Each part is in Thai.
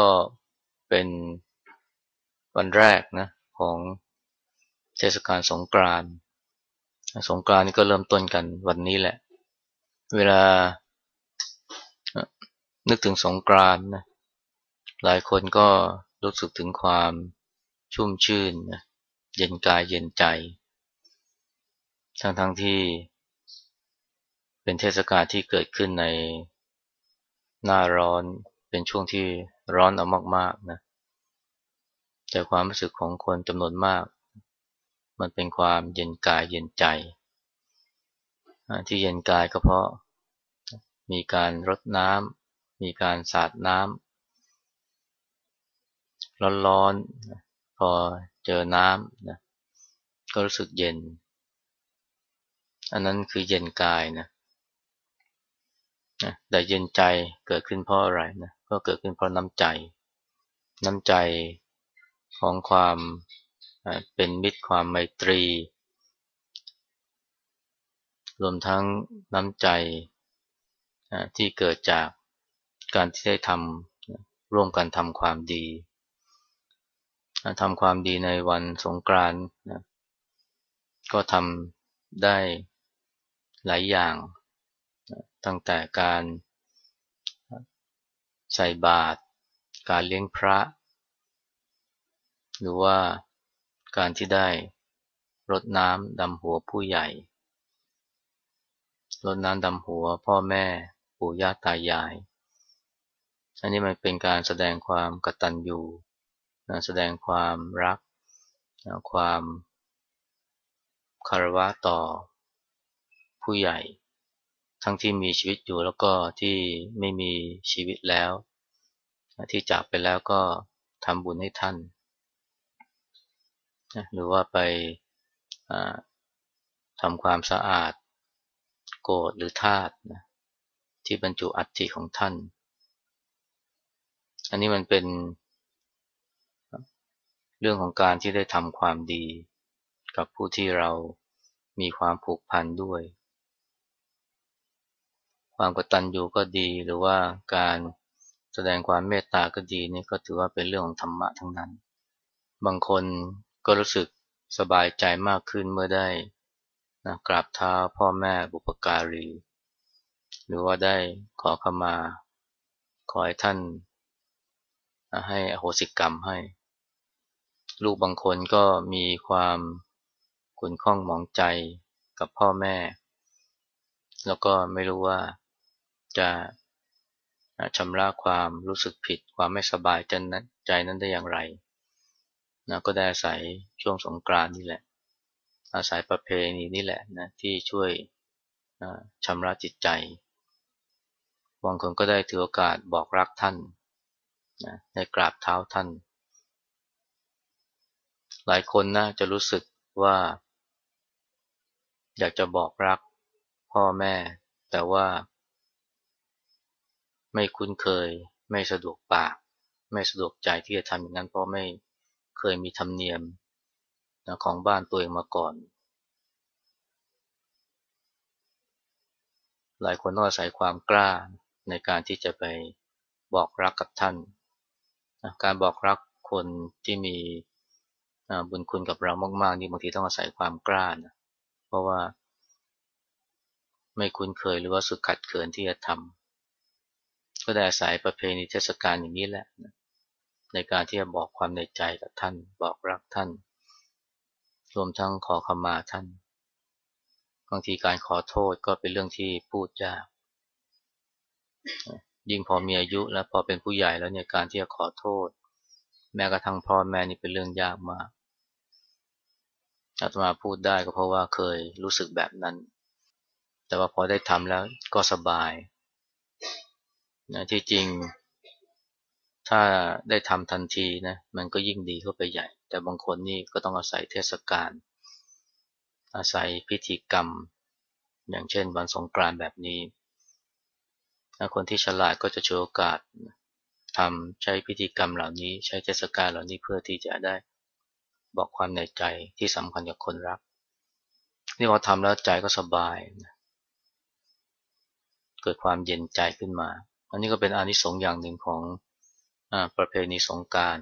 ก็เป็นวันแรกนะของเทศกาลสงกรานต์สงกรานต์นี่ก็เริ่มต้นกันวันนี้แหละ เวลา นึกถึงสงกรานต์นะหลายคนก็รู้สึกถึงความชุ่มชื่นนะเย็นกายเย็นใจ ทั้งทั้งที่เป็นเทศกาลที่เกิดขึ้นในหน้าร้อน เป็นช่วงที่ร้อนเอามากๆนะแต่ความรู้สึกของคนจำนวนมาก มันเป็นความเย็นกายเย็นใจ ที่เย็นกายก็เพราะมีการรดน้ำมีการสาดน้ำร้อนๆพอเจอน้ำนะก็รู้สึกเย็น อันนั้นคือเย็นกายนะ นะแต่เย็นใจเกิดขึ้นเพราะอะไรนะก็เกิดขึ้นเพราะน้ำใจ น้ำใจของความเป็นมิตรความไมตรี รวมทั้งน้ำใจที่เกิดจากการที่ได้ทำร่วมกันทำความดีทำความดีในวันสงกรานต์ก็ทำได้หลายอย่าง ตั้งแต่การใส่บาตรการเลี้ยงพระ หรือว่าการที่ได้รดน้ำดำหัวผู้ใหญ่รดน้ำดำหัวพ่อแม่ปู่ย่าตายาย อันนี้มันเป็นการแสดงความกตัญญูแสดงความรัก ความคารวะต่อผู้ใหญ่ ทั้งที่มีชีวิตอยู่แล้วก็ที่ไม่มีชีวิตแล้ว ที่จากไปแล้วก็ทำบุญให้ท่าน หรือว่าไปทำความสะอาด โกดหรือธาตุที่บรรจุอัฐิของท่าน อันนี้มันเป็นเรื่องของการที่ได้ทำความดี กับผู้ที่เรามีความผูกพันด้วย ความกตัญญูก็ดีหรือว่าการแสดงความเมตตาก็ดีนี่ก็ถือว่าเป็นเรื่องของธรรมะทั้งนั้น บางคนก็รู้สึกสบายใจมากขึ้นเมื่อได้นะกราบเท้าพ่อแม่บุปการี หรือว่าได้ขอขมา ขอให้ท่าน ให้อโหสิกรรมให้ ลูกบางคนก็มีความขุนข้องหมองใจกับพ่อแม่ แล้วก็ไม่รู้ว่า จะชำระความรู้สึกผิด ความไม่สบายใจนั้นใจนั้นได้อย่างไรนะก็ได้อาศัยช่วงสงกรานนี่แหละ อาศัยประเพณีนี่แหละนะที่ช่วยชำระจิตใจบางคนก็ได้ถือโอกาสบอกรักท่านนะได้กราบเท้าท่าน หลายคนนะจะรู้สึกว่า อยากจะบอกรักพ่อแม่ แต่ว่า ไม่คุ้นเคย ไม่สะดวกปาก ไม่สะดวกใจที่จะทำอย่างนั้นเพราะไม่เคยมีธรรมเนียมของบ้านตัวเองมาก่อน หลายคนต้องอาศัยความกล้าในการที่จะไปบอกรักกับท่าน การบอกรักคนที่มีบุญคุณกับเรามากๆนี่บางทีต้องอาศัยความกล้านะเพราะว่าไม่คุ้นเคยหรือว่าสุดขัดเขินที่จะทำ ก็ได้อาศัยประเพณีเทศกาลอย่างนี้แหละในการที่จะบอกความในใจกับท่าน บอกรักท่าน รวมทั้งขอขมาท่าน บางทีการขอโทษก็เป็นเรื่องที่พูดยาก ยิ่งพอมีอายุแล้วพอเป็นผู้ใหญ่แล้วเนี่ยการที่จะขอโทษ แม้กระทั่งพ่อแม่นี่เป็นเรื่องยากมากอาตมาพูดได้ก็เพราะว่าเคยรู้สึกแบบนั้น แต่ว่าพอได้ทำแล้วก็สบาย นะที่จริง ถ้าได้ทำทันทีนะมันก็ยิ่งดีเข้าไปใหญ่ แต่บางคนนี่ก็ต้องอาศัยเทศกาลอาศัยพิธีกรรม อย่างเช่นวันสงกรานต์แบบนี้คนที่ฉลาดก็จะโชว์โอกาสทำใช้พิธีกรรมเหล่านี้ ใช้เทศกาลเหล่านี้เพื่อที่จะได้บอกความในใจที่สำคัญกับคนรัก นี่พอทำแล้วใจก็สบาย เกิดความเย็นใจขึ้นมา อันนี้ก็เป็นอานิสงส์อย่างหนึ่งของประเพณีสงการ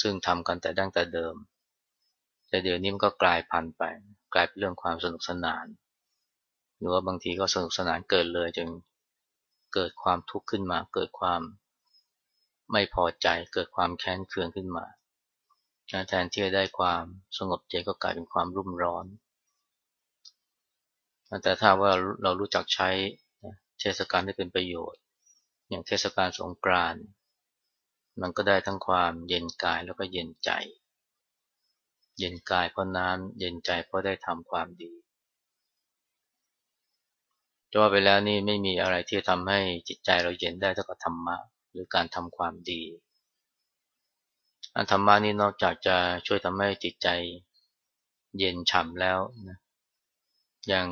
ซึ่งทำกันแต่ดั้งแต่เดิม แต่เดี๋ยวนี้มันก็กลายพันธุ์ไป กลายเป็นเรื่องความสนุกสนาน หรือว่าบางทีก็สนุกสนานเกินเลยจนเกิดความทุกข์ขึ้นมา เกิดความไม่พอใจเกิดความแค้นเคืองขึ้นมาแทนที่จะได้ความสงบใจก็กลายเป็นความรุ่มร้อน แต่ถ้าว่าเรารู้จักใช้ เทศกาลให้เป็นประโยชน์ อย่างเทศกาลสงกรานต์มันก็ได้ทั้งความเย็นกายแล้วก็เย็นใจ เย็นกายเพราะน้ำเย็นใจเพราะได้ทำความดีจะว่าไปแล้วนี่ไม่มีอะไรที่ทำให้จิตใจเราเย็นได้เท่ากับธรรมะหรือการทำความดีอันธรรมะนี่นอกจากจะช่วยทำให้จิตใจเย็นฉ่ำแล้วนะยัง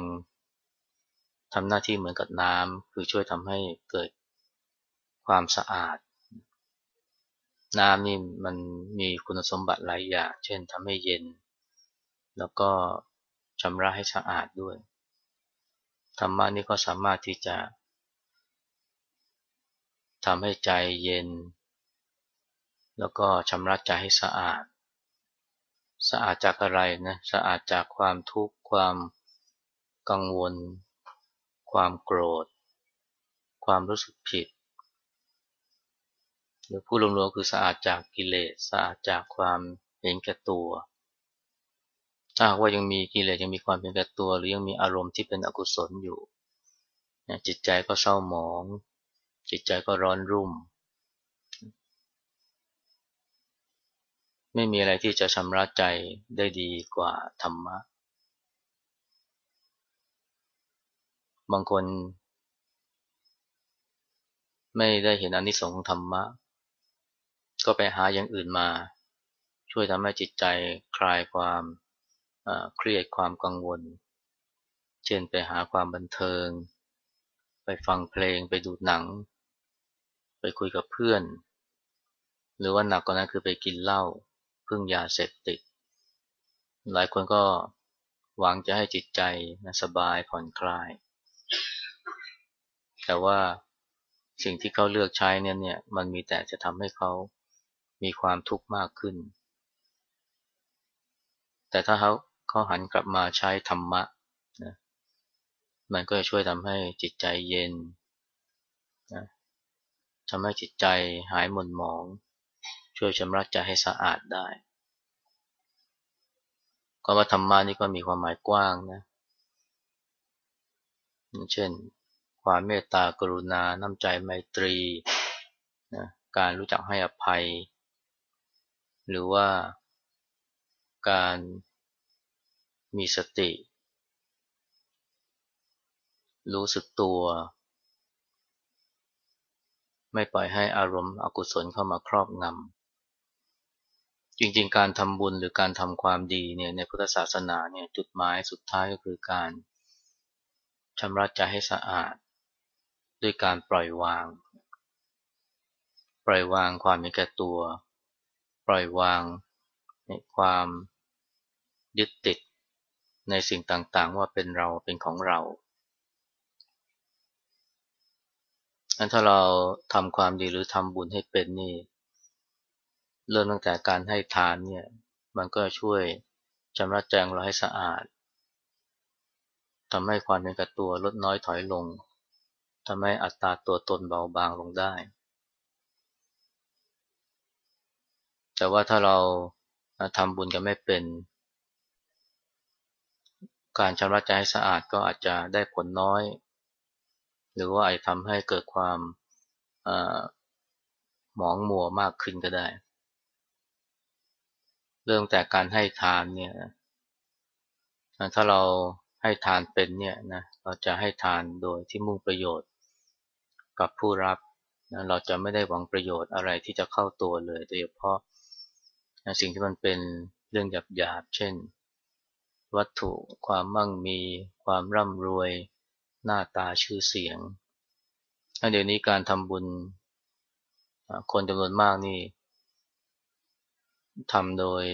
ทำหน้าที่เหมือนกับน้ำคือช่วยทำให้เกิดความสะอาด น้ำนี่มันมีคุณสมบัติหลายอย่าง เช่นทำให้เย็น แล้วก็ชำระให้สะอาดด้วยธรรมะนี่ก็สามารถที่จะทำให้ใจเย็น แล้วก็ชำระใจให้สะอาด สะอาดจากอะไรนะ สะอาดจากความทุกข์ความกังวล ความโกรธ ความรู้สึกผิด หรือผู้รวมๆคือสะอาดจากกิเลสสะอาดจากความเห็นแก่ตัวถ้าว่ายังมีกิเลสยังมีความเห็นแก่ตัว หรือยังมีอารมณ์ที่เป็นอกุศลอยู่ จิตใจก็เศร้าหมอง จิตใจก็ร้อนรุ่ม ไม่มีอะไรที่จะชำระใจได้ดีกว่าธรรมะ บางคน ไม่ได้เห็นอนิสงส์ของธรรมะ ก็ไปหาอย่างอื่นมา ช่วยทำให้จิตใจคลายความเครียดความกังวล เช่นไปหาความบันเทิง ไปฟังเพลงไปดูหนัง ไปคุยกับเพื่อน หรือว่าหนักกว่านั้นคือไปกินเหล้าพึ่งยาเสพติด หลายคนก็หวังจะให้จิตใจสบายผ่อนคลาย แต่ว่าสิ่งที่เขาเลือกใช้เนี่ยเนี่ยมันมีแต่จะทำให้เขามีความทุกข์มากขึ้น แต่ถ้าเขาเขาหันกลับมาใช้ธรรมะนะมันก็จะช่วยทำให้จิตใจเย็นนะทำให้จิตใจหายหม่นหมอง ช่วยชำระใจให้สะอาดได้คำว่าธรรมะนี่ก็มีความหมายกว้างนะ เช่น ความเมตตากรุณา น้ำใจไมตรีนะการรู้จักให้อภัย หรือว่าการมีสติ รู้สึกตัว ไม่ปล่อยให้อารมณ์อกุศลเข้ามาครอบงำ จริงๆ การทำบุญหรือการทำความดีเนี่ยในพุทธศาสนาเนี่ยจุดหมายสุดท้ายก็คือการ ชำระใจให้สะอาด ด้วยการปล่อยวาง ปล่อยวางความมีแก่ตัว ปล่อยวางในความยึดติดในสิ่งต่างๆ ว่าเป็นเราเป็นของเราอันถ้าเราทำความดีหรือทำบุญให้เป็นนี่ เริ่มตั้งแต่การให้ทานเนี่ย มันก็ช่วยชำระแจเราให้สะอาด ทำให้ความเป็นกับตัวลดน้อยถอยลงทำให้อัตราตัวตนเบาบางลงได้ แต่ว่าถ้าเราทำบุญกันไม่เป็น การชำระใจให้สะอาดก็อาจจะได้ผลน้อย หรือว่าอาจทำให้เกิดความหมองมัวมากขึ้นก็ได้ เรื่องแต่การให้ทานเนี่ย ถ้าเรา ให้ทานเป็นเนี่ยนะเราจะให้ทานโดยที่มุ่งประโยชน์กับผู้รับนะเราจะไม่ได้หวังประโยชน์อะไรที่จะเข้าตัวเลยโดยเฉพาะนะสิ่งที่มันเป็นเรื่องหยาบๆเช่น วัตถุความมั่งมีความร่ำรวย หน้าตาชื่อเสียงเดี๋ยวนี้การทำบุญคนจำนวนมากนี่ทำโดย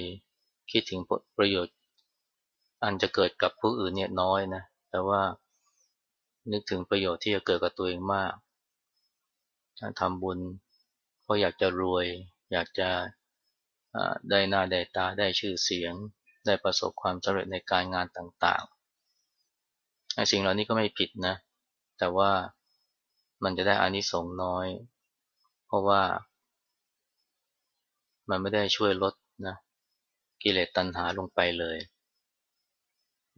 คิดถึงประโยชน์ อันจะเกิดกับผู้อื่นเนี่ยน้อยนะ แต่ว่านึกถึงประโยชน์ที่จะเกิดกับตัวเองมากทำบุญเพราะอยากจะรวย อยากจะได้หน้าได้ตาได้ชื่อเสียง ได้ประสบความสำเร็จในการงานต่างๆสิ่งเหล่านี้ก็ไม่ผิดนะ แต่ว่ามันจะได้อานิสงส์น้อย เพราะว่ามันไม่ได้ช่วยลดนะกิเลสตัณหาลงไปเลย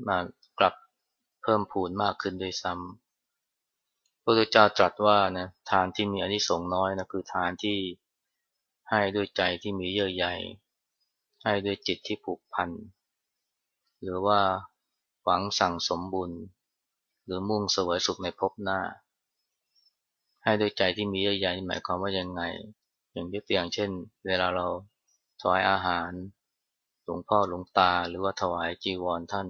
มากลับเพิ่มพูนมากขึ้นด้วยซ้ำพระพุทธเจ้าตรัสว่านะทานที่มีอนิสงส์น้อยนะคือทานที่ให้ด้วยใจที่มีเยื่อใยให้ด้วยจิตที่ผูกพัน หรือว่าหวังสั่งสมบุญ หรือมุ่งเสวยสุขในภพหน้า ให้ด้วยใจที่มีเยื่อใยหมายความว่ายังไง อย่างยกตัวอย่างเช่น เวลาเราถวายอาหาร หลวงพ่อหลวงตาหรือว่าถวายจีวรท่าน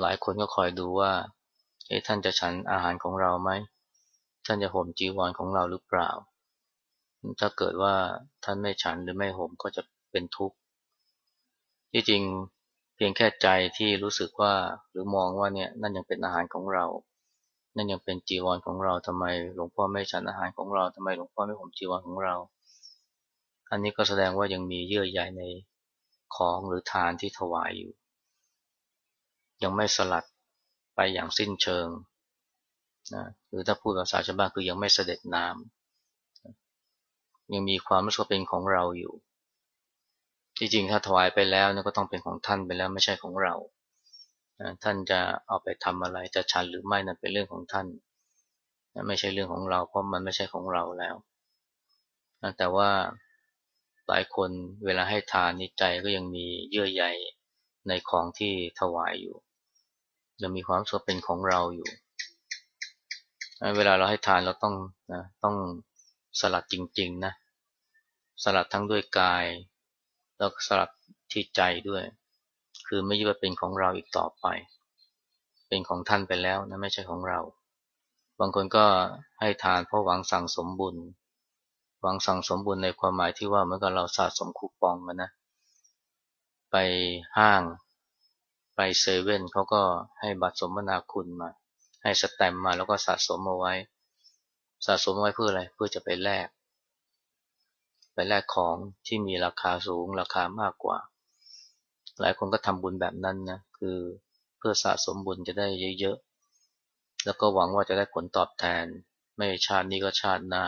หลายคนก็คอยดูว่าเอ๊ะท่านจะฉันอาหารของเราไหม ท่านจะห่มจีวรของเราหรือเปล่า ถ้าเกิดว่าท่านไม่ฉันหรือไม่ห่มก็จะเป็นทุกข์ ที่จริงเพียงแค่ใจที่รู้สึกว่าหรือมองว่าเนี่ยนั่นยังเป็นอาหารของเรา นั่นยังเป็นจีวรของเราทำไม หลวงพ่อไม่ฉันอาหารของเราทำไมหลวงพ่อไม่ห่มจีวรของเรา อันนี้ก็แสดงว่ายังมีเยื่อใยในของหรือทานที่ถวายอยู่ ยังไม่สลัดไปอย่างสิ้นเชิงนะหรือถ้าพูดภาษาชาวบ้านคือยังไม่เสด็จน้ำยังมีความรู้สึกเป็นของเราอยู่ จริงๆถ้าถวายไปแล้วก็ต้องเป็นของท่านไปแล้วไม่ใช่ของเราท่านจะเอาไปทำอะไรจะชันหรือไม่นั่นเป็นเรื่องของท่านไม่ใช่เรื่องของเราเพราะมันไม่ใช่ของเราแล้วแต่ว่าหลายคนเวลาให้ทานนิจใจก็ยังมีเยื่อใยในของที่ถวายอยู่ ยังมีความสุขเป็นของเราอยู่ เวลาเราให้ทานเราต้องนะต้องสลัดจริง ๆนะ สลัดทั้งด้วยกาย แล้วก็สลัดที่ใจด้วย คือไม่ยึดว่าเป็นของเราอีกต่อไป เป็นของท่านไปแล้วนะไม่ใช่ของเรา บางคนก็ให้ทานเพราะหวังสั่งสมบุญ หวังสั่งสมบุญในความหมายที่ว่าเมื่อกับเราสะสมคูปองมานะ ไปห้าง ไปเซเว่นเขาก็ให้บัตรสมนาคุณมา ให้สแตมมาแล้วก็สะสมเอาไว้ สะสมไว้เพื่ออะไรเพื่อจะไปแลกไปแลกของที่มีราคาสูงราคามากกว่า หลายคนก็ทำบุญแบบนั้นนะคือเพื่อสะสมบุญจะได้เยอะๆแล้วก็หวังว่าจะได้ผลตอบแทน ไม่ชาตินี้ก็ชาติหน้า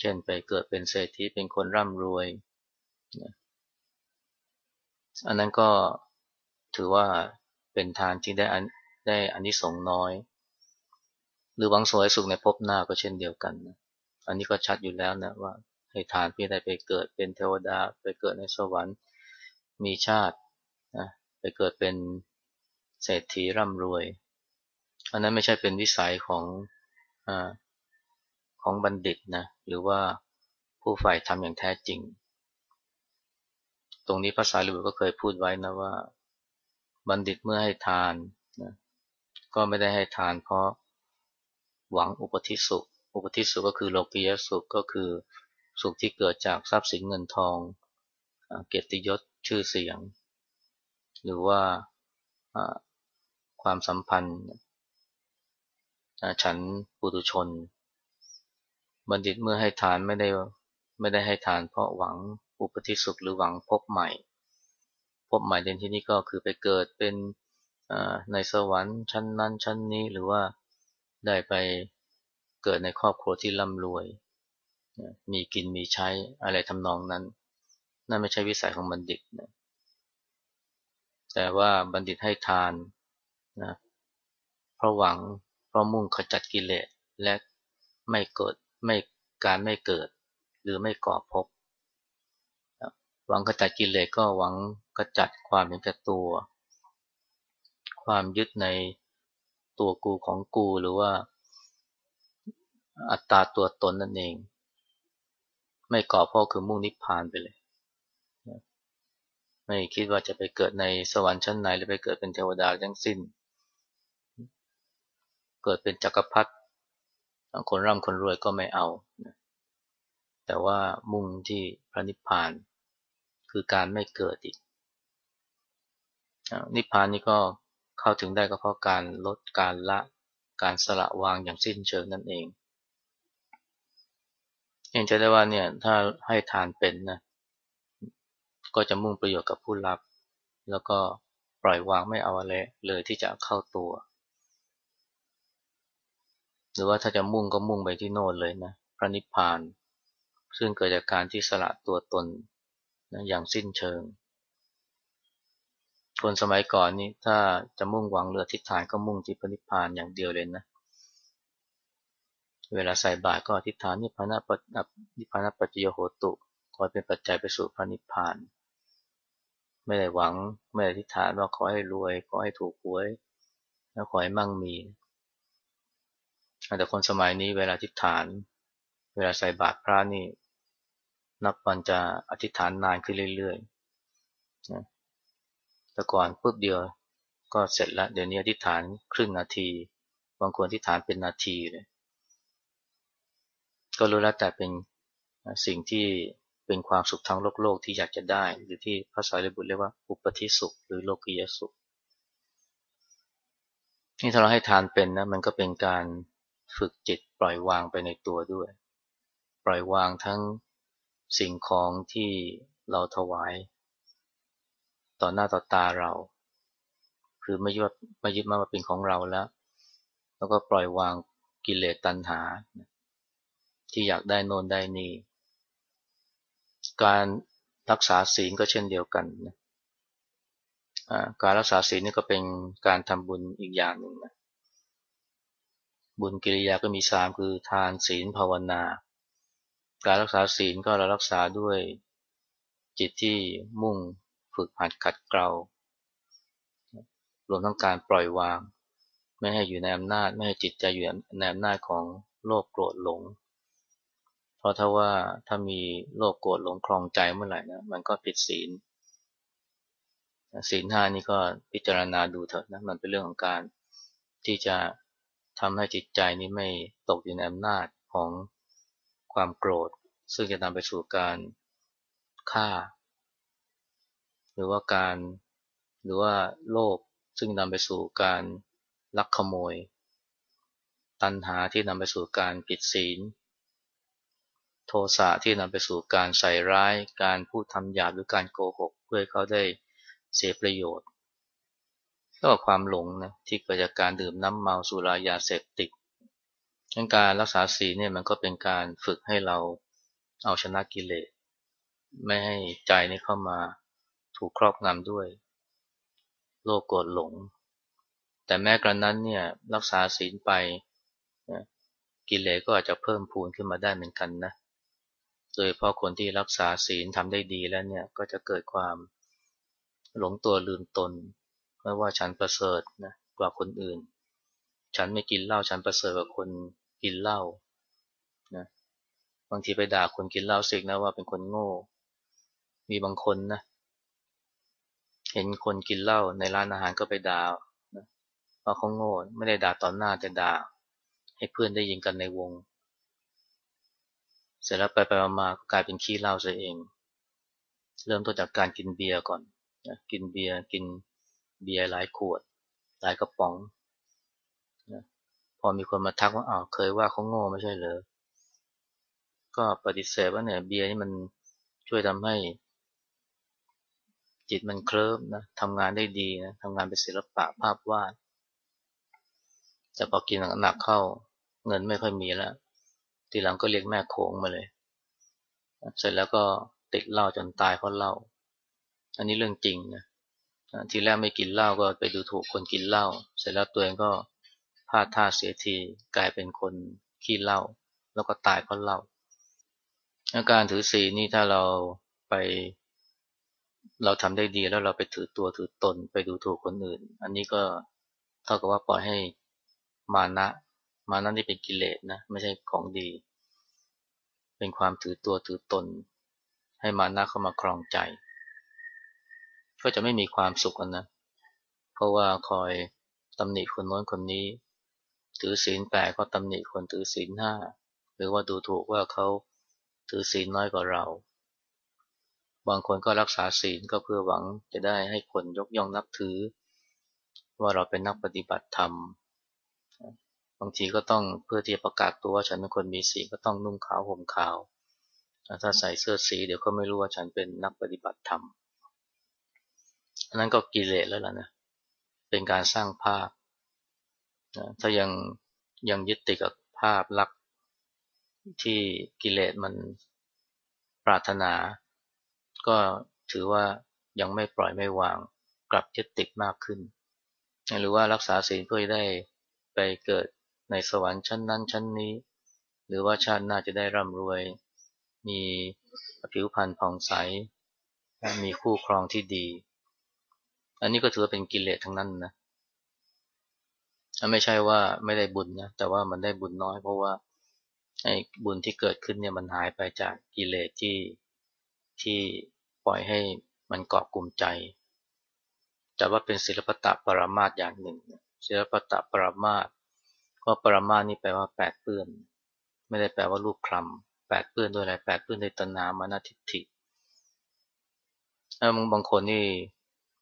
เช่นไปเกิดเป็นเศรษฐีเป็นคนร่ำรวย อันนั้นก็ ถือว่าเป็นทานที่ได้ได้อันนี้สงน้อย หรือหวังสวยสุขในภพหน้าก็เช่นเดียวกันนะอันนี้ก็ชัดอยู่แล้วนะว่าให้ทานเพื่อได้ไปเกิดเป็นเทวดาไปเกิดในสวรรค์มีชาตินะไปเกิดเป็นเศรษฐีร่ำรวย อันนั้นไม่ใช่เป็นวิสัยของอของบัณฑิตนะหรือว่าผู้ฝ่ายทำอย่างแท้จริง ตรงนี้ภาษาลิบุตรก็เคยพูดไว้นะว่า บัณฑิตเมื่อให้ทานนะก็ไม่ได้ให้ทานเพราะหวังอุปทิสุข อุปทิสุขก็คือโลกียสุขก็คือสุขที่เกิดจากทรัพย์สินเงินทอง เกียรติยศชื่อเสียง หรือว่าความสัมพันธ์ฉันปุถุชน บัณฑิตเมื่อให้ทานไม่ได้ไม่ได้ให้ทานเพราะหวังอุปทิสุขหรือหวังพบใหม่ พบใหม่ในที่นี้ก็คือไปเกิดเป็นในสวรรค์ชั้นนั้นชั้นนี้หรือว่าได้ไปเกิดในครอบครัวที่ร่ำรวย มีกินมีใช้อะไรทำนองนั้น นั่นไม่ใช่วิสัยของบัณฑิตนะแต่ว่าบัณฑิตให้ทานนะเพราะหวังเพราะมุ่งขจัดกิเลสและไม่เกิดไม่การไม่เกิด หรือไม่ก่อภพหวังขจัดกิเลสก็หวัง ขจัดความเห็นแก่ตัว ความยึดในตัวกูของกูหรือว่า อัตตาตัวตนนั่นเอง ไม่ก่อพ่อคือมุ่งนิพพานไปเลย ไม่คิดว่าจะไปเกิดในสวรรค์ชั้นไหนหรือไปเกิดเป็นเทวดาทั้งสิ้น เกิดเป็นจักรพรรดิคนร่ำคนรวยก็ไม่เอา แต่ว่ามุ่งที่พระนิพพาน คือการไม่เกิดอีก นิพพานนี่ก็เข้าถึงได้ก็เพราะการลดการละการสละวางอย่างสิ้นเชิงนั่นเองเห็นจะได้ว่าเนี่ยถ้าให้ทานเป็นนะก็จะมุ่งประโยชน์กับผู้รับ แล้วก็ปล่อยวางไม่เอาอะไรเลยที่จะเข้าตัว หรือว่าถ้าจะมุ่งก็มุ่งไปที่โน่นเลยนะพระนิพพาน ซึ่งเกิดจากการที่สละตัวตนนะอย่างสิ้นเชิง คนสมัยก่อนนี่ถ้าจะมุ่งหวังเรือทิศทานก็มุ่งที่พระนิพพานอย่างเดียวเลยนะ เวลาใส่บาตรก็อธิษฐานนิพพานะปนิพพานะปัจจโยโหตุขอยเป็นปัจจัยไปสู่พระนิพพาน ไม่ได้หวังไม่ได้อธิษฐานว่าขอให้รวยขอให้ถูกหวย แล้วขอให้มั่งมีแต่คนสมัยนี้เวลาอธิษฐาน เวลาใส่บาตรพระนี่ นับวันจะอธิษฐานนานขึ้นเรื่อยๆ แต่ก่อนปุ๊บเดียวก็เสร็จแล้วเดี๋ยวนี้อธิษฐานครึ่งนาที บางคนอธิษฐานเป็นนาทีเลย ก็รู้แล้วแต่เป็นสิ่งที่เป็นความสุขทางโลกโลกที่อยากจะได้ หรือที่พระสารีบุตรเรียกว่าอุปธิสุข หรือโลกียสุขนี่ถ้าเราให้ทานเป็นนะมันก็เป็นการฝึกจิตปล่อยวางไปในตัวด้วย ปล่อยวางทั้งสิ่งของที่เราถวาย ต่อหน้าต่อตาเรา คือไม่ยึดไม่ยึดมาเป็นของเราแล้ว แล้วก็ปล่อยวางกิเลสตัณหา ที่อยากได้โนนได้นี่ การรักษาศีลก็เช่นเดียวกันนะการรักษาศีลนี่ก็เป็นการทำบุญอีกอย่างหนึ่งนะ บุญกิริยาก็มีสามคือทานศีลภาวนา การรักษาศีลก็เรารักษาด้วยจิตที่มุ่ง ฝึกหัดขัดเกลารวมทั้งการปล่อยวาง ไม่ให้อยู่ในอำนาจ ไม่ให้จิตใจอยู่ในอำนาจของโลภโกรธหลง เพราะถ้าว่าถ้ามีโลภโกรธหลงคลองใจเมื่อไหร่นะมันก็ผิดศีลศีลห้านี่ก็พิจารณาดูเถอะนะมันเป็นเรื่องของการที่จะทำให้จิตใจนี้ไม่ตกอยู่ในอำนาจของความโกรธ ซึ่งจะนำไปสู่การฆ่า หรือว่าการหรือว่าโลภซึ่งนำไปสู่การลักขโมย ตัณหาที่นำไปสู่การผิดศีล โทสะที่นำไปสู่การใส่ร้าย การพูดทำหยาบหรือการโกหก เพื่อเขาได้เสียประโยชน์ ก็ความหลงนะที่เกิดจากการดื่มน้ำเมาสุรายาเสพติดการรักษาศีลเนี่ยมันก็เป็นการฝึกให้เราเอาชนะกิเลส ไม่ให้ใจนี้เข้ามา ถูกครอบงำด้วย โลภโกรธหลง แต่แม้กระนั้นเนี่ยรักษาศีลไปกิเลสก็อาจจะเพิ่มพูนขึ้นมาได้เหมือนกันนะโดยเพราะคนที่รักษาศีลทำได้ดีแล้วเนี่ยก็จะเกิดความหลงตัวลืมตนไม่ว่าฉันประเสริฐนะกว่าคนอื่น ฉันไม่กินเหล้าฉันประเสริฐกว่าคนกินเหล้านะบางทีไปด่าคนกินเหล้าสิกนะว่าเป็นคนโง่ มีบางคนนะ เห็นคนกินเหล้าในร้านอาหารก็ไปด่าว่าเขาโง่ไม่ได้ด่าต่อหน้าแต่ด่า ให้เพื่อนได้ยินกันในวง เสร็จแล้วไปไปมาก็กลายเป็นขี้เหล้าซะเอง เริ่มต้นจากการกินเบียร์ก่อนกินเบียร์กินเบียร์หลายขวด หลายกระป๋องพอมีคนมาทักว่าอ้าวเคยว่าเขาโง่ไม่ใช่เหรอก็ปฏิเสธว่าเนี่ยเบียร์นี่มันช่วยทำให้ จิตมันเคลิ้มนะทำงานได้ดีนะทำงานเป็นศิลปะภาพวาดแต่พอกินหนักเข้าเงินไม่ค่อยมีแล้ว ทีหลังก็เรียกแม่โขงมาเลย เสร็จแล้วก็ติดเหล้าจนตายเพราะเหล้าอันนี้เรื่องจริงนะทีแรกไม่กินเหล้าก็ไปดูถูกคนกินเหล้าเสร็จแล้วตัวเองก็พลาดท่าเสียทีกลายเป็นคนขี้เหล้าแล้วก็ตายเพราะเหล้าอาการถือศีลนี่ถ้าเราไป เราทำได้ดีแล้วเราไปถือตัวถือตนไปดูถูกคนอื่น อันนี้ก็เท่ากับว่าปล่อยให้มานะ มานะนี่เป็นกิเลสนะไม่ใช่ของดี เป็นความถือตัวถือตน ให้มานะเข้ามาครองใจ ก็จะไม่มีความสุขนนะเพราะว่าคอยตำหนิคนโน้นคนนี้ ถือศีลแปดก็ตำหนิคนถือศีลห้าหรือว่าดูถูกว่าเขาถือศีลน้อยกว่าเรา บางคนก็รักษาศีลก็เพื่อหวังจะได้ให้คนยกย่องนับถือ ว่าเราเป็นนักปฏิบัติธรรม บางทีก็ต้องเพื่อที่จะประกาศตัวว่าฉันเป็นคนมีศีลก็ต้องนุ่งขาวห่มขาว ถ้าใส่เสื้อสีเดี๋ยวเขาไม่รู้ว่าฉันเป็นนักปฏิบัติธรรมอันนั้นก็กิเลสแล้วล่ะนะ เป็นการสร้างภาพ ถ้ายังยังยึดติดกับภาพลักษณ์ที่กิเลสมันปรารถนา ก็ถือว่ายังไม่ปล่อยไม่วางกลับยึดติดมากขึ้น หรือว่ารักษาศีลเพื่อได้ไปเกิดในสวรรค์ชั้นนั้นชั้นนี้ หรือว่าชาติหน้าจะได้ร่ำรวย มีผิวพรรณผ่องใส มีคู่ครองที่ดี อันนี้ก็ถือว่าเป็นกิเลสทั้งนั้นนะไม่ใช่ว่าไม่ได้บุญนะแต่ว่ามันได้บุญน้อยเพราะว่าไอ้บุญที่เกิดขึ้นเนี่ยมันหายไปจากกิเลสที่ที่ ปล่อยให้มันเกาะกลุ่มใจแต่ว่าเป็นศิลปตะปรามาตอย่างหนึ่ง ศิลปตะปรามาตก็ปรามาตนี่แปลว่าแปดเปื้อน ไม่ได้แปลว่ารูปคลำแปดเปื้อนด้วยอะไรแปดเปื้อนในตนามานาทิฏฐิถ้าบางคนนี่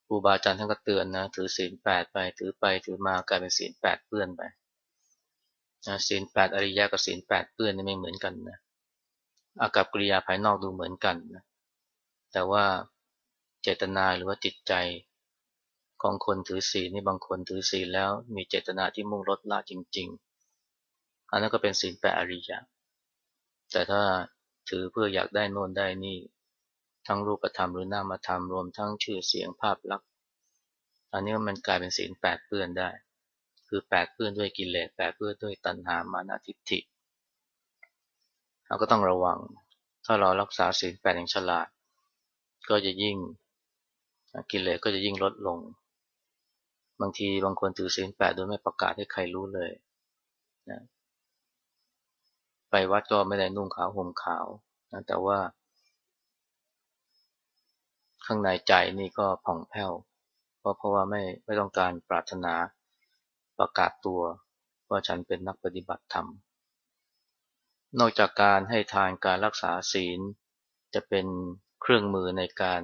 ครูบาอาจารย์ท่านก็เตือนนะถือศีลแปดไปถือไปถือมากลายเป็นศีลแปดเปื้อนไปศีลแปดอริยะกับศีลแปดเปื้อนนี่ไม่เหมือนกันนะอากับกิริยาภายนอกดูเหมือนกันนะ แต่ว่าเจตนาหรือว่าจิตใจของคนถือศีลนี่บางคนถือศีลแล้วมีเจตนาที่มุ่งลดละจริง ๆ อันนั้นก็เป็นศีลแปดอริยะ แต่ถ้าถือเพื่ออยากได้โน่นได้นี่ ทั้งรูปธรรมหรือนามธรรมรวมทั้งชื่อเสียงภาพลักษณ์ อันนี้มันกลายเป็นศีลแปดเปื้อนได้ คือแปดเปื้อนด้วยกิเลสแปดเปื้อนด้วยตัณหามานาทิฏฐิเราก็ต้องระวัง ถ้าเรารักษาศีลแปดอย่างฉลาด ก็จะยิ่งกิเลสก็จะยิ่งลดลง บางทีบางคนถือศีลแปดโดยไม่ประกาศให้ใครรู้เลยนะไปวัดก็ไม่ได้นุ่งขาวห่มขาวนะแต่ว่า ข้างในใจนี่ก็ผ่องแผ้ว เพราะเพราะว่าไม่ไม่ต้องการปรารถนาประกาศตัวว่าฉันเป็นนักปฏิบัติธรรม นอกจากการให้ทานการรักษาศีลจะเป็น เครื่องมือในการ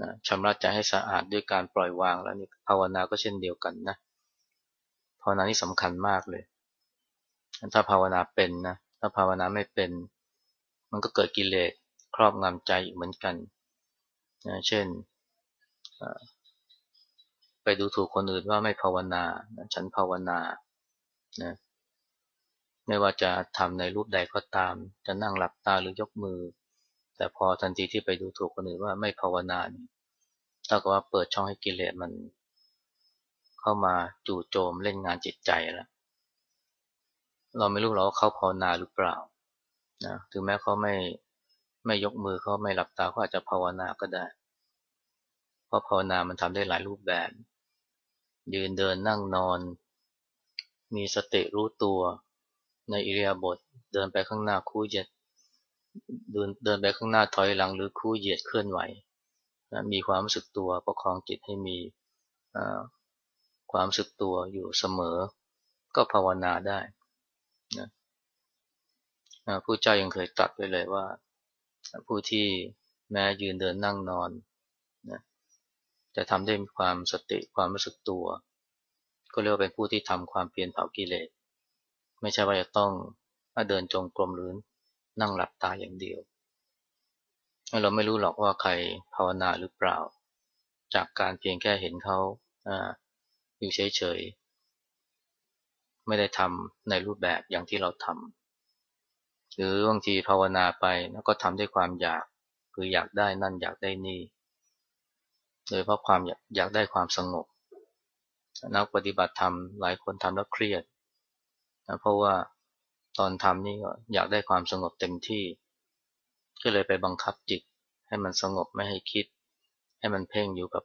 นะชำระใจให้สะอาดด้วยการปล่อยวางแล้วนี่ภาวนาก็เช่นเดียวกันนะภาวนานี่สำคัญมากเลย ถ้าภาวนาเป็นนะถ้าภาวนาไม่เป็น มันก็เกิดกิเลสครอบงำใจเหมือนกันนะเช่นไปดูถูกคนอื่นว่าไม่ภาวนา ฉันภาวนานะไม่ว่าจะทำในรูปใดก็ตาม จะนั่งหลับตาหรือยกมือ แต่พอทันทีที่ไปดูถูกคนอื่นว่าไม่ภาวนาเท่ากับว่าเปิดช่องให้กิเลสมัน เข้ามาจู่โจมเล่นงานจิตใจแล้วเราไม่รู้หรอกว่าเขาภาวนาหรือเปล่านะถึงแม้เขาไม่ไม่ยกมือเขาไม่หลับตาเขาอาจจะภาวนาก็ได้ เพราะภาวนามันทำได้หลายรูปแบบ ยืนเดินนั่งนอน มีสติรู้ตัว ในอิริยาบถเดินไปข้างหน้าคู่เหยียด เดินเดินไปข้างหน้าถอยหลังหรือคู่เหยียดเคลื่อนไหวนะมีความรู้สึกตัวประคองจิตให้มีความรู้สึกตัวอยู่เสมอ ก็ภาวนาได้นะผู้เจ้ายังเคยตัดไว้เลยว่า ผู้ที่แม้ยืนเดินนั่งนอนนะจะทำได้มีความสติความรู้สึกตัว ก็เรียกว่าเป็นผู้ที่ทำความเพียรเผากิเลส ไม่ใช่ว่าจะต้องเดินจงกรมหรือ นั่งหลับตาอย่างเดียว เราไม่รู้หรอกว่าใครภาวนาหรือเปล่า จากการเพียงแค่เห็นเขาอยู่เฉยๆ ไม่ได้ทำในรูปแบบอย่างที่เราทำหรือบางทีภาวนาไปแล้วก็ทำด้วยความอยาก คืออยากได้นั่นอยากได้นี่ โดยเพราะความอยากอยากได้ความสงบนักปฏิบัติธรรมหลายคนทำแล้วเครียดนะเพราะว่า ตอนทำนี่ก็อยากได้ความสงบเต็มที่ ก็เลยไปบังคับจิต ให้มันสงบไม่ให้คิด ให้มันเพ่งอยู่กับ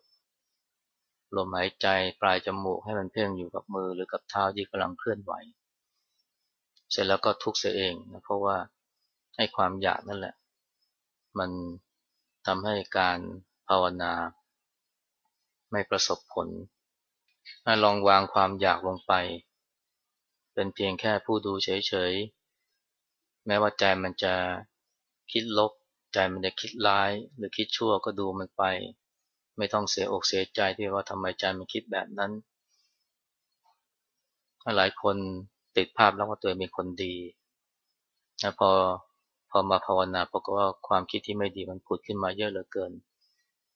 ลมหายใจปลายจมูกให้มันเพ่งอยู่กับมือหรือกับเท้าที่กำลังเคลื่อนไหว เสร็จแล้วก็ทุกข์เสียเองนะเพราะว่าให้ความอยากนั่นแหละ มันทำให้การภาวนา ไม่ประสบผลลองวางความอยากลงไป เป็นเพียงแค่ผู้ดูเฉยๆ แม้ว่าใจมันจะคิดลบ ใจมันจะคิดร้าย หรือคิดชั่วก็ดูมันไป ไม่ต้องเสียอกเสียใจที่ว่าทำไมใจมันคิดแบบนั้น หลายคนติดภาพแล้วว่าตัวเองเป็นคนดีนะพอพอมาภาวนาปรากฏว่าความคิดที่ไม่ดีมันผุดขึ้นมาเยอะเหลือเกิน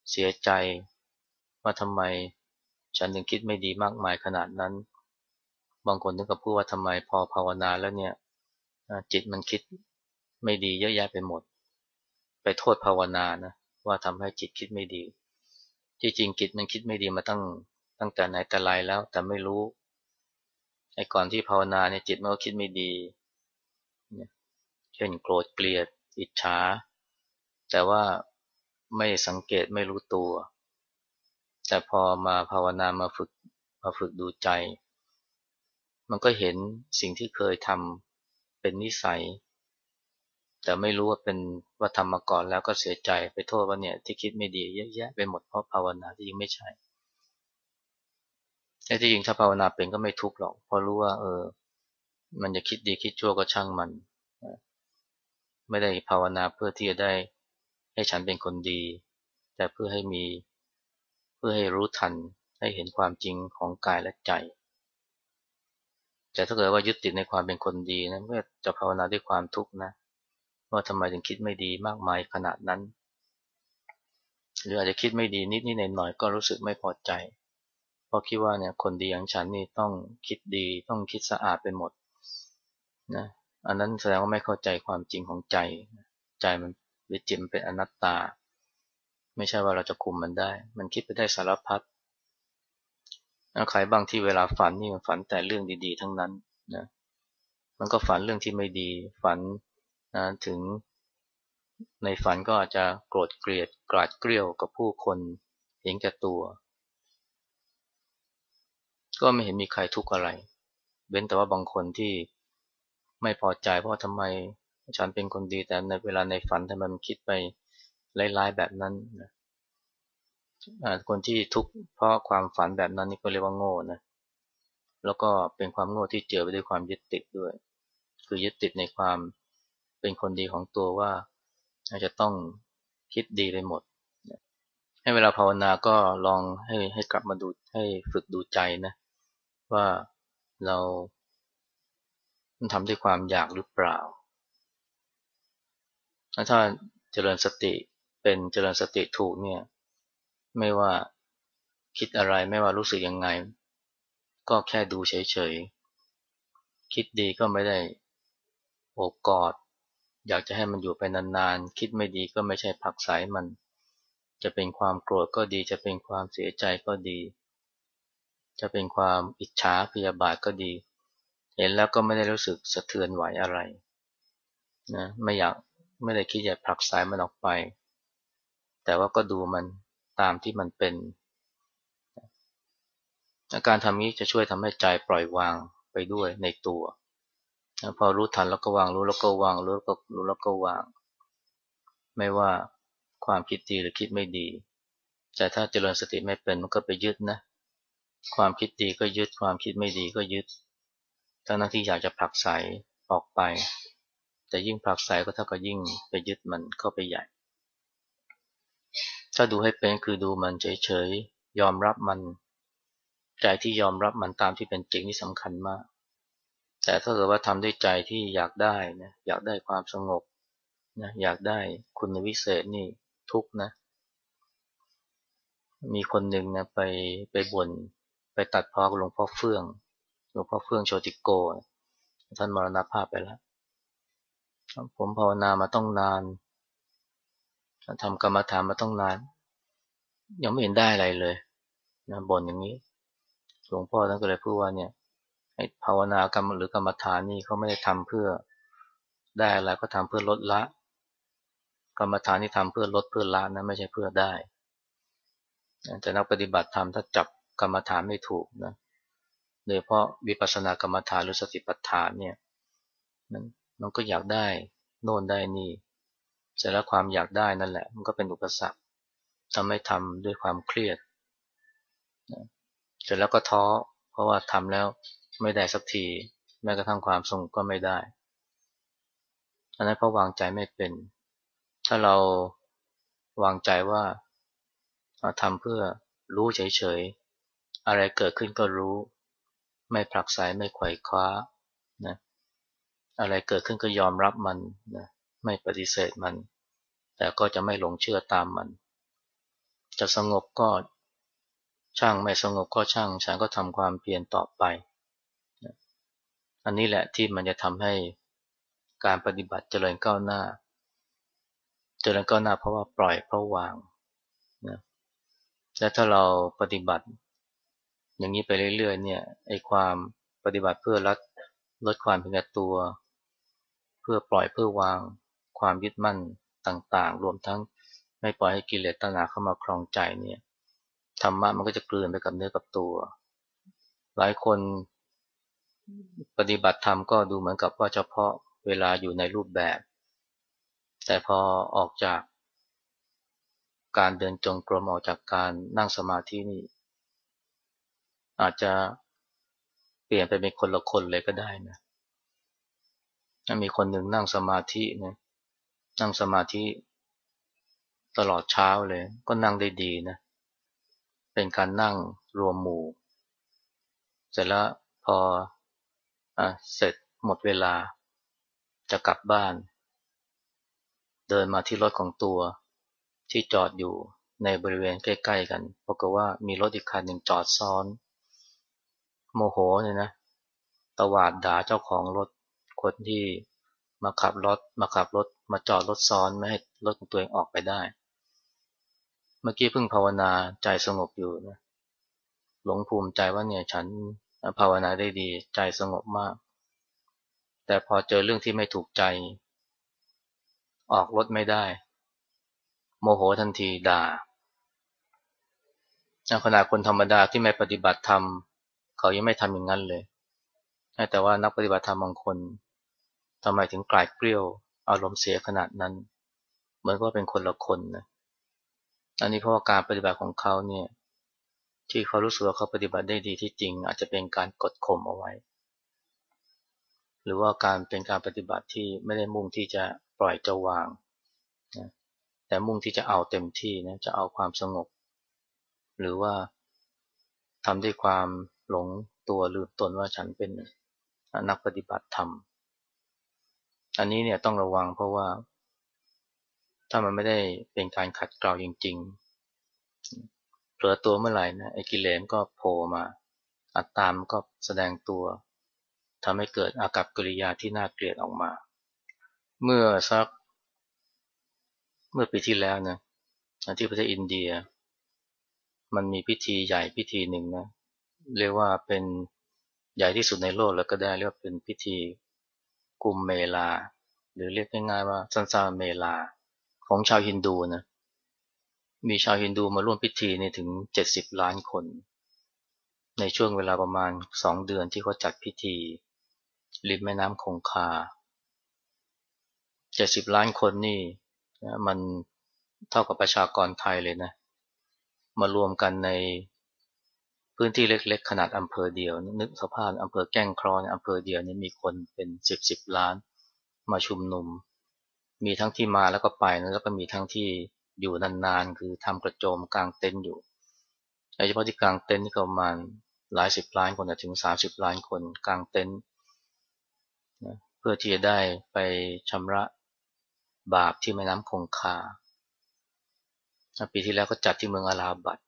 เสียใจว่าทำไมฉันถึงคิดไม่ดีมากมายขนาดนั้นางคนถึงกับพูดว่าทำไมพอภาวนาแล้วเนี่ยจิตมันคิดไม่ดีเยอะแยะไปหมด ไปโทษภาวนานะว่าทำให้จิตคิดไม่ดี ที่จริงจิตมันคิดไม่ดีมาตั้งตั้งแต่ไหนแต่ไรแล้ว แต่ไม่รู้ไอ้ก่อนที่ภาวนาเนี่ยจิตมันก็คิดไม่ดีเช่นโกรธเกลียด อิจฉาแต่ว่าไม่สังเกตไม่รู้ตัว แต่พอมาภาวนามาฝึกมาฝึกดูใจ มันก็เห็นสิ่งที่เคยทำเป็นนิสัย แต่ไม่รู้ว่าเป็นว่าทำมาก่อนแล้วก็เสียใจไปโทษว่าเนี่ยที่คิดไม่ดีเยอะแยะไปหมดเพราะภาวนาที่จริงไม่ใช่ไอ้ที่จริงถ้าภาวนาเป็นก็ไม่ทุกข์หรอกเพราะรู้ว่า เออ มันจะคิดดีคิดชั่วก็ช่างมัน ไม่ได้ภาวนาเพื่อที่จะได้ให้ฉันเป็นคนดี แต่เพื่อให้มีเพื่อให้รู้ทันให้เห็นความจริงของกายและใจ แต่ถ้าเกิดว่ายึดติดในความเป็นคนดีนะก็จะภาวนาด้วยความทุกข์นะ ว่าทำไมถึงคิดไม่ดีมากมายขนาดนั้น หรืออาจจะคิดไม่ดีนิดนิดหน่อยหน่อยก็รู้สึกไม่พอใจเพราะคิดว่าเนี่ยคนดีอย่างฉันนี่ต้องคิดดีต้องคิดสะอาดไปหมดนะอันนั้นแสดงว่าไม่เข้าใจความจริงของใจ ใจมันหรือจิตมันเป็นอนัตตา ไม่ใช่ว่าเราจะคุมมันได้ มันคิดไปได้สารพัด ใครบ้างที่เวลาฝันนี่มันฝันแต่เรื่องดีๆ ทั้งนั้นนะมันก็ฝันเรื่องที่ไม่ดี ฝันนะถึงในฝันก็อาจจะโกรธเกลียดกราดเกลียวกับผู้คนเห็นแก่ตัว ก็ไม่เห็นมีใครทุกข์อะไร เว้นแต่ว่าบางคนที่ไม่พอใจเพราะทำไมฉันเป็นคนดีแต่ในเวลาในฝันทำไมมันคิดไปร้ายๆแบบนั้นนะ คนที่ทุกข์เพราะความฝันแบบนั้นนี่ก็เรียกว่าโง่นะแล้วก็เป็นความโง่ที่เจอไปด้วยความยึดติดด้วย คือยึดติดในความเป็นคนดีของตัวว่าจะต้องคิดดีไปหมดให้เวลาภาวนาก็ลองให้ให้กลับมาดูให้ฝึกดูใจนะว่าเราทำด้วยความอยากหรือเปล่า ถ้าเจริญสติเป็นเจริญสติถูกเนี่ย ไม่ว่าคิดอะไรไม่ว่ารู้สึกยังไง ก็แค่ดูเฉยๆ คิดดีก็ไม่ได้โอบกอด อยากจะให้มันอยู่ไปนานๆ คิดไม่ดีก็ไม่ใช่ผักสายมัน จะเป็นความโกรธก็ดี จะเป็นความเสียใจก็ดี จะเป็นความอิจฉาพยาบาทก็ดี เห็นแล้วก็ไม่ได้รู้สึกสะเทือนไหวอะไรนะไม่อยากไม่ได้คิดจะผลักสายมันออกไป แต่ว่าก็ดูมัน ตามที่มันเป็นาการทำนี้จะช่วยทำให้ใจปล่อยวางไปด้วยในตัว พอรู้ทันแล้วก็วางรู้แล้วก็วางรู้แล้วก็รู้แล้วก็วาง ไม่ว่าความคิดดีหรือคิดไม่ดี แต่ถ้าเจริญสติไม่เป็นมันก็ไปยึดนะ ความคิดดีก็ยึดความคิดไม่ดีก็ยึดทั้งนั้นที่อยากจะผลักสออกไป แต่ยิ่งผลักใส่ก็เท่ากับยิ่งไปยึดมันเข้าไปใหญ่ ถ้าดูให้เป็นคือดูมันเฉยๆ ยอมรับมัน ใจที่ยอมรับมันตามที่เป็นจริงนี่สำคัญมาก แต่ถ้าเกิดว่าทำด้วยใจที่อยากได้นะอยากได้ความสงบนะอยากได้คุณวิเศษนี่ทุกนะ มีคนหนึ่งนะไปไปบนไปตัดพ้อกับหลวงพ่อเฟื่อง หลวงพ่อเฟื่องโชติโก ท่านมรณภาพไปแล้ว ผมภาวนามาต้องนาน ทำกรรมฐานมาต้องนาน ยังไม่เห็นได้อะไรเลยนะบ่นอย่างนี้ หลวงพ่อท่านก็เลยพูดว่าเนี่ยให้ภาวนากรรมหรือกรรมฐานนี่เขาไม่ได้ทำเพื่อได้อะไรก็ทำเพื่อลดละ กรรมฐานที่ทำเพื่อลดเพื่อละนะไม่ใช่เพื่อได้แต่นักปฏิบัติธรรมถ้าจับกรรมฐานไม่ถูกนะโดยเพราะวิปัสสนากรรมฐานหรือสติปัฏฐานเนี่ยนั้นมันก็อยากได้โน่นได้นี่ เสร็จแล้วความอยากได้นั่นแหละ มันก็เป็นอุปสรรคทำให้ทำด้วยความเครียดเสร็จแล้วก็ท้อ เพราะว่าทำแล้วไม่ได้สักที แม้กระทั่งความสงบก็ไม่ได้ อันนั้นเพราะวางใจไม่เป็น ถ้าเราวางใจว่าทำเพื่อรู้เฉยๆ อะไรเกิดขึ้นก็รู้ ไม่ผลักไสไม่ไขว่คว้านะอะไรเกิดขึ้นก็ยอมรับมันนะไม่ปฏิเสธมัน แต่ก็จะไม่หลงเชื่อตามมัน จะสงบก็ช่างไม่สงบก็ช่าง ฉันก็ทำความเพียรต่อไป อันนี้แหละที่มันจะทำให้การปฏิบัติเจริญก้าวหน้า เจริญก้าวหน้าเพราะว่าปล่อยเพราะวางนะและถ้าเราปฏิบัติ อย่างนี้ไปเรื่อยๆเนี่ยไอ้ความปฏิบัติเพื่อลดลดความเป็นตัว เพื่อปล่อยเพื่อวาง ความยึดมั่น ต่างๆ รวมทั้งไม่ปล่อยให้กิเลสตัณหาเข้ามาครองใจเนี่ยธรรมะมันก็จะกลืนไปกับเนื้อกับตัว หลายคนปฏิบัติธรรมก็ดูเหมือนกับว่าเฉพาะเวลาอยู่ในรูปแบบ แต่พอออกจาก การเดินจงกรมออกจากการนั่งสมาธินี่ อาจจะเปลี่ยนไปเป็นคนละคนเลยก็ได้นะมีคนหนึ่งนั่งสมาธินะ นั่งสมาธิตลอดเช้าเลย ก็นั่งได้ดีนะ เป็นการนั่งรวมหมู่ เสร็จแล้วพออเสร็จหมดเวลา จะกลับบ้าน เดินมาที่รถของตัวที่จอดอยู่ในบริเวณใกล้ ๆ กันเพราะว่ามีรถอีกคันหนึ่งจอดซ้อน โมโหเนี่ยนะตวาดด่าเจ้าของรถคนที่มาขับรถมาขับรถ มาจอดรถซ้อนไม่ให้รถของตัวเองออกไปได้ เมื่อกี้เพิ่งภาวนาใจสงบอยู่นะ หลงภูมิใจว่าเนี่ยฉันภาวนาได้ดีใจสงบมาก แต่พอเจอเรื่องที่ไม่ถูกใจ ออกรถไม่ได้ โมโหทันทีด่าขนาดคนธรรมดาที่ไม่ปฏิบัติธรรมเขายังไม่ทำอย่างนั้นเลย แต่ว่านักปฏิบัติธรรมบางคนทำไมถึงกลายเกลี้ยว อารมณ์เสียขนาดนั้น เหมือนว่าเป็นคนละคนนะอันนี้เพราะาการปฏิบัติของเขาเนี่ย ที่เขารู้สึกว่าเขาปฏิบัติได้ดีที่จริง อาจจะเป็นการกดข่มเอาไว้ หรือว่าการเป็นการปฏิบัติที่ไม่ได้มุ่งที่จะปล่อยจะวางนะแต่มุ่งที่จะเอาเต็มที่นะจะเอาความสงบ หรือว่าทำด้วยความหลงตัวลืมตนว่าฉันเป็นนักปฏิบัติธรรม อันนี้เนี่ยต้องระวังเพราะว่า ถ้ามันไม่ได้เป็นการขัดเกลาจริงๆเผลอตัวเมื่อไหร่นะไอ้กิเลสก็โผล่มา อัตตามก็แสดงตัวทำให้เกิดอากับกิริยาที่น่าเกลียดออกมา เมื่อสัก เมื่อปีที่แล้วนะที่ประเทศอินเดีย มันมีพิธีใหญ่พิธีหนึ่งนะเรียกว่าเป็นใหญ่ที่สุดในโลกแล้วก็ได้เรียกว่าเป็นพิธี กลุ่มเมลา หรือเรียกง่ายๆว่าสันซาเมลา ของชาวฮินดูนะมีชาวฮินดูมาร่วมพิธีนี่ถึงเจ็ดสิบล้านคน ในช่วงเวลาประมาณสองเดือนที่เขาจัดพิธีริมแม่น้ำคงคาเจ็ดสิบล้านคนนี่มันเท่ากับประชากรไทยเลยนะ มารวมกันใน พื้นที่เล็ก ๆ ขนาดอำเภอเดียว นึกสภาพอำเภอแก้งครอนอำเภอเดียวนี่มีคนเป็นสิบสิบล้านมาชุมนุม มีทั้งที่มาแล้วก็ไปนะแล้วก็มีทั้งที่อยู่นานๆ คือทำกระโจมกลางเต็นท์อยู่โดยเฉพาะที่กลางเต็นท์นี่ประมาณหลายสิบล้านคนถึงสามสิบล้านคนกลางเต็นท์เพื่อที่จะได้ไปชำระบาปที่แม่น้ำคงคาปีที่แล้วก็จัดที่เมืองอาลาบัด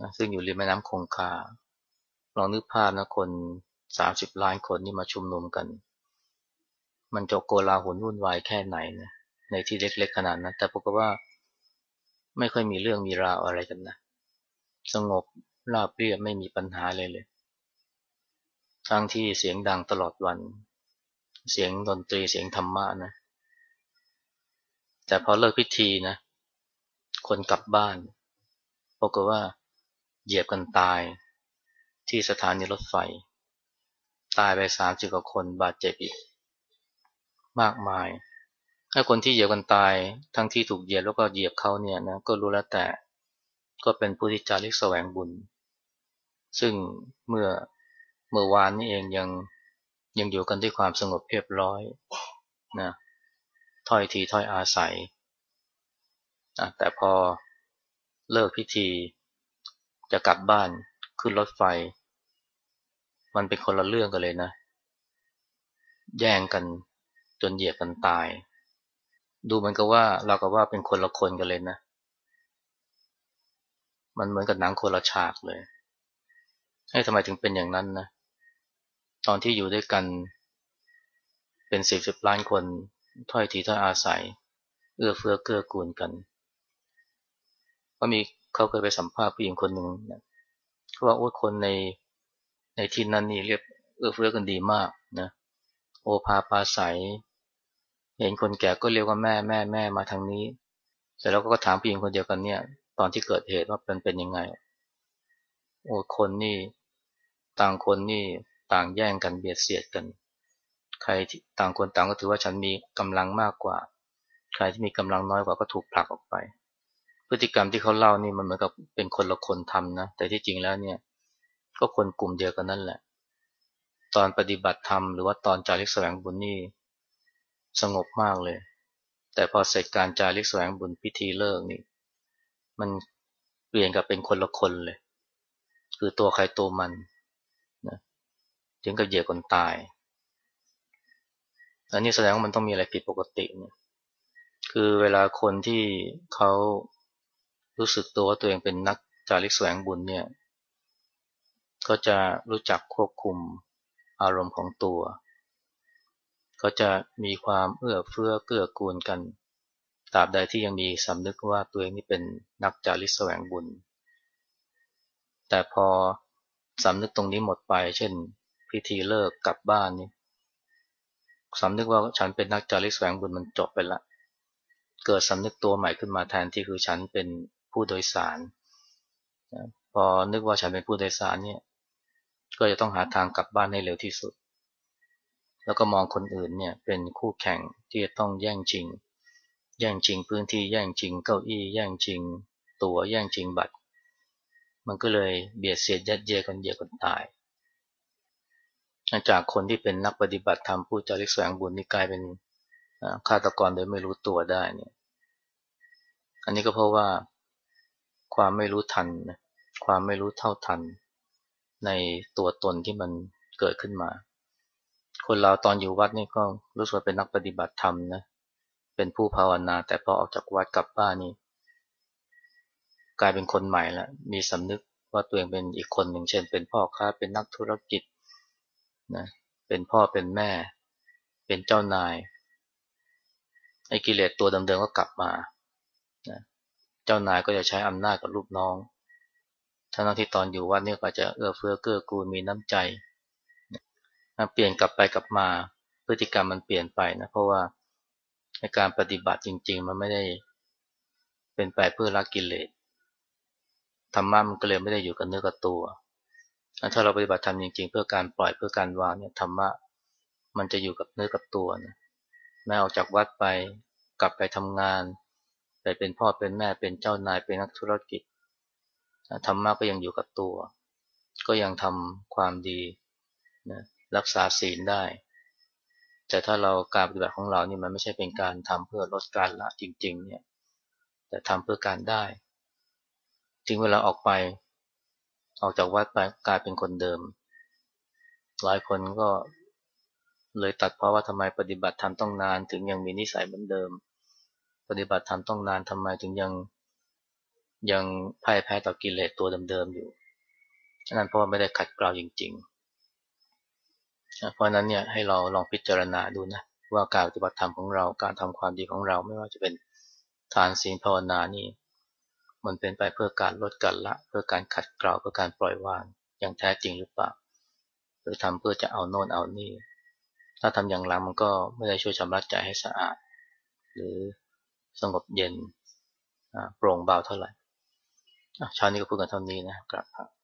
นะซึ่งอยู่ริมแม่น้ำคงคาลองนึกภาพนะคนสามสิบล้านคนนี่มาชุมนุมกัน มันจะโกลาหลวุ่นวายแค่ไหนนะในที่เล็กๆขนาดนั้น แต่พบว่า ไม่ค่อยมีเรื่องมีราวอะไรกันนะสงบราบเรียบไม่มีปัญหาเลยเลย ทั้งที่เสียงดังตลอดวัน เสียงดนตรีเสียงธรรมะนะ แต่พอเลิกพิธีนะ คนกลับบ้านปรากฏว่า เหยียบกันตายที่สถานีรถไฟ ตายไปสามสิบกว่าคนบาดเจ็บอีก มากมายถ้าคนที่เหยียบกันตายทั้งที่ถูกเหยียบแล้วก็เหยียบเขาเนี่ยนะก็รู้แล้วแต่ก็เป็นผู้ที่จาริกแสวงบุญ ซึ่งเมื่อเมื่อวานนี้เองยังยังอยู่กันด้วยความสงบเรียบร้อยนะถ้อยทีถ้อยอาศัย แต่พอเลิกพิธี จะกลับบ้านขึ้นรถไฟ มันเป็นคนละเรื่องกันเลยนะ แย่งกันจนเหยียบกันตาย ดูเหมือนกับว่าเรากับว่าเป็นคนละคนกันเลยนะ มันเหมือนกับหนังคนละฉากเลยให้ทำไมถึงเป็นอย่างนั้นนะตอนที่อยู่ด้วยกัน เป็นสิบสิบล้านคนถ้อยทีถ้อยอาศัย เอื้อเฟื้อเกื้อกูลกัน ก็มี เขาเคยไปสัมภาษณ์ผู้หญิงคนหนึ่งนะเขาว่าโอ้คนในในที่นั้นนี่เรียกเอื้อเฟื้อกันดีมากนะโอภาปาศัย เห็นคนแก่ก็เรียกว่าแม่แม่แม่มาทางนี้ เสร็จแล้วก็ถามผู้หญิงคนเดียวกันเนี่ย ตอนที่เกิดเหตุว่าเป็นเป็นยังไง โอ้คนนี่ต่างคนนี่ต่างแย่งกันเบียดเสียดกัน ใครที่ต่างคนต่างก็ถือว่าฉันมีกำลังมากกว่า ใครที่มีกำลังน้อยกว่าก็ถูกผลักออกไป พฤติกรรมที่เขาเล่านี่มันเหมือนกับเป็นคนละคนทำนะ แต่ที่จริงแล้วเนี่ย ก็คนกลุ่มเดียวกันนั่นแหละ ตอนปฏิบัติธรรมหรือว่าตอนจาริกแสวงบุญนี่สงบมากเลย แต่พอเสร็จการจาริกแสวงบุญพิธีเลิกนี่ มันเปลี่ยนกับเป็นคนละคนเลย คือตัวใครตัวมันนะถึงกับเหยียดคนตาย อันนี้แสดงว่ามันต้องมีอะไรผิดปกติเนี่ย คือเวลาคนที่เขา รู้สึกตัวว่าตัวเองเป็นนักจาริกแสวงบุญเนี่ย ก็จะรู้จักควบคุมอารมณ์ของตัว ก็จะมีความเอื้อเฟื้อเกื้อกูลกันตราบใดที่ยังมีสำนึกว่าตัวเองนี่เป็นนักจาริกแสวงบุญ แต่พอสำนึกตรงนี้หมดไป เช่น พิธีเลิกกลับบ้านนี่สำนึกว่าฉันเป็นนักจาริกแสวงบุญมันจบไปละ เกิดสำนึกตัวใหม่ขึ้นมาแทนที่คือฉันเป็น ผู้โดยสาร พอนึกว่าฉันเป็นผู้โดยสารเนี่ย ก็จะต้องหาทางกลับบ้านให้เร็วที่สุด แล้วก็มองคนอื่นเนี่ยเป็นคู่แข่งที่จะต้องแย่งจริง แย่งจริงพื้นที่แย่งจริงเก้าอี้แย่งจริง ตั๋วแย่งจริงบัตร มันก็เลยเบียดเสียดยัดเยียดกันเยียกันตายจากคนที่เป็นนักปฏิบัติธรรมผู้จาริกแสวงบุญนี่กลายเป็นฆาตกรโดยไม่รู้ตัวได้เนี่ย อันนี้ก็เพราะว่า ความไม่รู้ทันความไม่รู้เท่าทัน ในตัวตนที่มันเกิดขึ้นมา คนเราตอนอยู่วัดนี่ก็รู้สึกเป็นนักปฏิบัติธรรมนะเป็นผู้ภาวนา แต่พอออกจากวัดกลับบ้านนี่กลายเป็นคนใหม่ละมีสำนึกว่าตัวเองเป็นอีกคนหนึ่งเช่น เป็นพ่อค้าเป็นนักธุรกิจนะเป็นพ่อเป็นแม่ เป็นเจ้านายไอ้กิเลสตัวเดิมๆก็กลับมา เจ้านายก็จะใช้อำนาจกับลูกน้อง ทั้งที่ตอนอยู่วัดนี่ก็จะเอื้อเฟื้อเกื้อกูลมีน้ำใจเปลี่ยนกลับไปกลับมาพฤติกรรมมันเปลี่ยนไปนะเพราะว่าในการปฏิบัติจริง ๆ มันไม่ได้เป็นไปเพื่อละกิเลสธรรมะมันก็เลยไม่ได้อยู่กับเนื้อกับตัว ถ้าเราปฏิบัติทำจริง ๆ เพื่อการปล่อยเพื่อการวางเนี่ยธรรมะมันจะอยู่กับเนื้อกับตัวนะแม้ออกจากวัดไปกลับไปทำงาน ไปเป็นพ่อเป็นแม่เป็นเจ้านายเป็นนักธุรกิจธรรมะก็ยังอยู่กับตัว ก็ยังทำความดีนะรักษาศีลได้ แต่ถ้าเราการปฏิบัติของเรานี่มันไม่ใช่เป็นการทำเพื่อลดการละจริง ๆ เนี่ย แต่ทำเพื่อการได้ถึงเวลาออกไป ออกจากวัดไปกลายเป็นคนเดิม หลายคนก็เลยตัดเพราะว่าทำไมปฏิบัติธรรมต้องนาน ถึงยังมีนิสัยเหมือนเดิม ปฏิบัติธรรมต้องนานทำไมถึงยังยังพ่ายแพ้ต่อกิเลสตัวเดิมๆอยู่ฉะนั้นเพราะว่าไม่ได้ขัดเกลาจริงๆ เพราะนั้นเนี่ยให้เราลองพิจารณาดูนะว่าการปฏิบัติธรรมของเราการทำความดีของเราไม่ว่าจะเป็นทานศีลภาวนานี่ มันเป็นไปเพื่อการลดกันละ เพื่อการขัดเกลาเพื่อการปล่อยวางอย่างแท้จริงหรือเปล่าหรือทำเพื่อจะเอาโน่นเอานี่ ถ้าทำอย่างหลังมันก็ไม่ได้ช่วยชำระใจให้สะอาด หรือ สงบเย็นโปร่งเบาเท่าไหร่ชาวนี้ก็พูดกันเท่านี้นะครับ